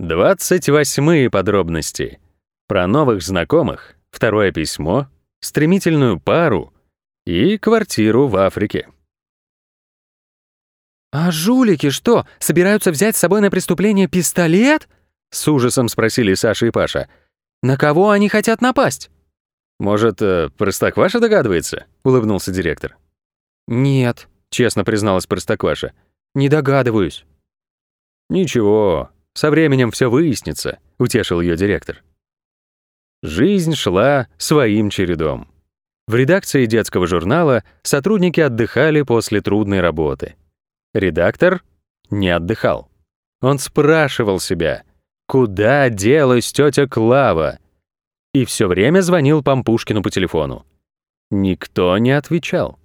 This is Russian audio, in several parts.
Двадцать восьмые подробности. Про новых знакомых, второе письмо, стремительную пару и квартиру в Африке. «А жулики что, собираются взять с собой на преступление пистолет?» С ужасом спросили Саша и Паша. «На кого они хотят напасть?» «Может, э, Простокваша догадывается?» — улыбнулся директор. «Нет», — честно призналась Простокваша. «Не догадываюсь». «Ничего, со временем все выяснится», — утешил ее директор. Жизнь шла своим чередом. В редакции детского журнала сотрудники отдыхали после трудной работы. Редактор не отдыхал. Он спрашивал себя, куда делась тетя Клава, и все время звонил Пампушкину по телефону. Никто не отвечал.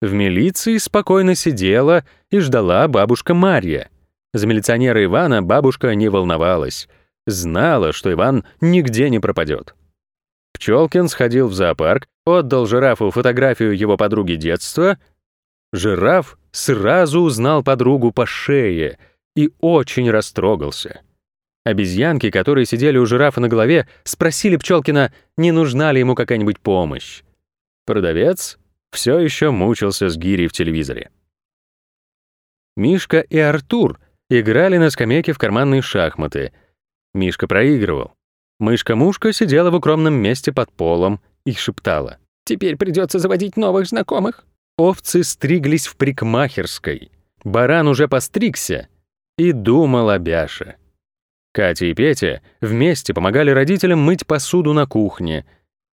В милиции спокойно сидела и ждала бабушка Марья. За милиционера Ивана бабушка не волновалась. Знала, что Иван нигде не пропадет. Пчелкин сходил в зоопарк, отдал жирафу фотографию его подруги детства. Жираф сразу узнал подругу по шее и очень растрогался. Обезьянки, которые сидели у жирафа на голове, спросили Пчелкина, не нужна ли ему какая-нибудь помощь. Продавец все еще мучился с гирей в телевизоре. Мишка и Артур играли на скамейке в карманные шахматы. Мишка проигрывал. Мышка-мушка сидела в укромном месте под полом и шептала. «Теперь придется заводить новых знакомых». Овцы стриглись в прикмахерской. Баран уже постригся и думал о Бяше. Катя и Петя вместе помогали родителям мыть посуду на кухне.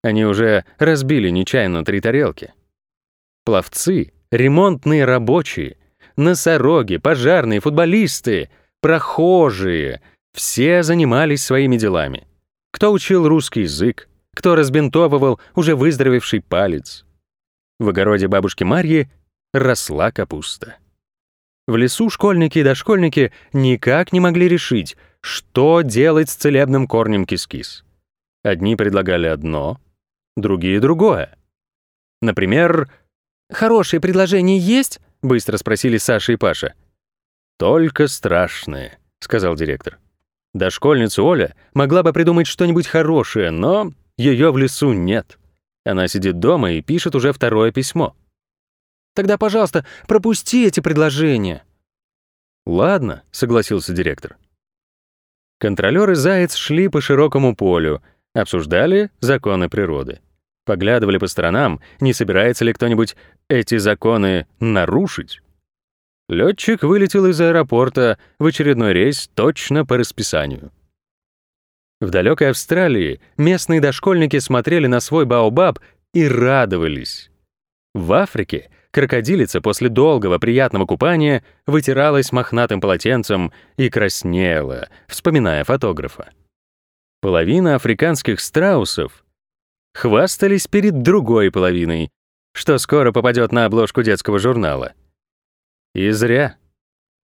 Они уже разбили нечаянно три тарелки. Пловцы, ремонтные рабочие, носороги, пожарные, футболисты, прохожие — все занимались своими делами. Кто учил русский язык, кто разбинтовывал уже выздоровевший палец. В огороде бабушки Марьи росла капуста. В лесу школьники и дошкольники никак не могли решить, что делать с целебным корнем кис-кис. Одни предлагали одно, другие — другое. Например, «Хорошие предложения есть?» — быстро спросили Саша и Паша. «Только страшные», — сказал директор. Дошкольница Оля могла бы придумать что-нибудь хорошее, но ее в лесу нет. Она сидит дома и пишет уже второе письмо. «Тогда, пожалуйста, пропусти эти предложения». «Ладно», — согласился директор. Контролёр и Заяц шли по широкому полю, обсуждали законы природы. Поглядывали по сторонам, не собирается ли кто-нибудь эти законы нарушить. Летчик вылетел из аэропорта в очередной рейс точно по расписанию. В далекой Австралии местные дошкольники смотрели на свой баобаб и радовались. В Африке крокодилица после долгого приятного купания вытиралась мохнатым полотенцем и краснела, вспоминая фотографа. Половина африканских страусов хвастались перед другой половиной, что скоро попадет на обложку детского журнала. И зря.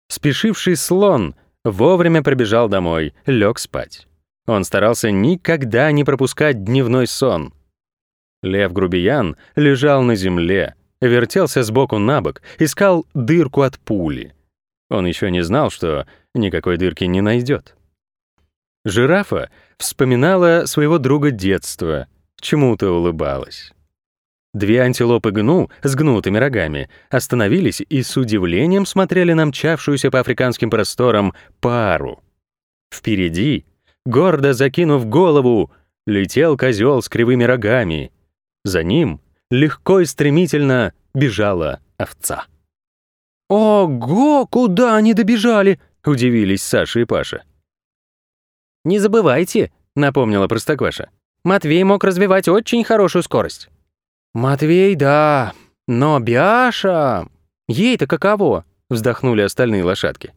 Спешивший слон вовремя прибежал домой, лег спать. Он старался никогда не пропускать дневной сон. Лев-грубиян лежал на земле, вертелся сбоку на бок, искал дырку от пули. Он еще не знал, что никакой дырки не найдет. Жирафа вспоминала своего друга детства, чему-то улыбалась. Две антилопы гну с гнутыми рогами остановились и с удивлением смотрели на мчавшуюся по африканским просторам пару. Впереди, гордо закинув голову, летел козел с кривыми рогами. За ним легко и стремительно бежала овца. «Ого, куда они добежали?» — удивились Саша и Паша. «Не забывайте», — напомнила Простокваша. «Матвей мог развивать очень хорошую скорость». «Матвей, да, но Бяша... Ей-то каково?» — вздохнули остальные лошадки.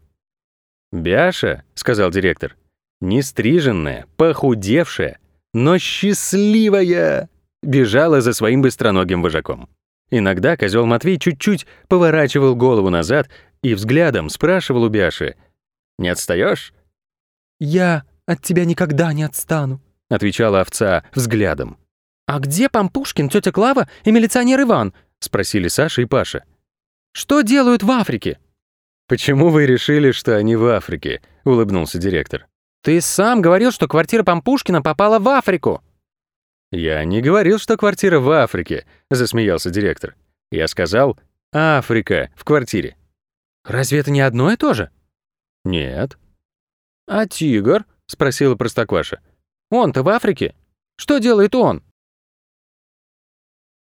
«Бяша», — сказал директор, — «нестриженная, похудевшая, но счастливая» бежала за своим быстроногим вожаком. Иногда козел Матвей чуть-чуть поворачивал голову назад и взглядом спрашивал у Бяши, «Не отстаешь?» «Я от тебя никогда не отстану», — отвечала овца взглядом. «А где Пампушкин, тетя Клава и милиционер Иван?» — спросили Саша и Паша. «Что делают в Африке?» «Почему вы решили, что они в Африке?» — улыбнулся директор. «Ты сам говорил, что квартира Пампушкина попала в Африку!» «Я не говорил, что квартира в Африке», — засмеялся директор. «Я сказал «Африка» в квартире». «Разве это не одно и то же?» «Нет». «А тигр?» — спросила Простокваша. «Он-то в Африке? Что делает он?»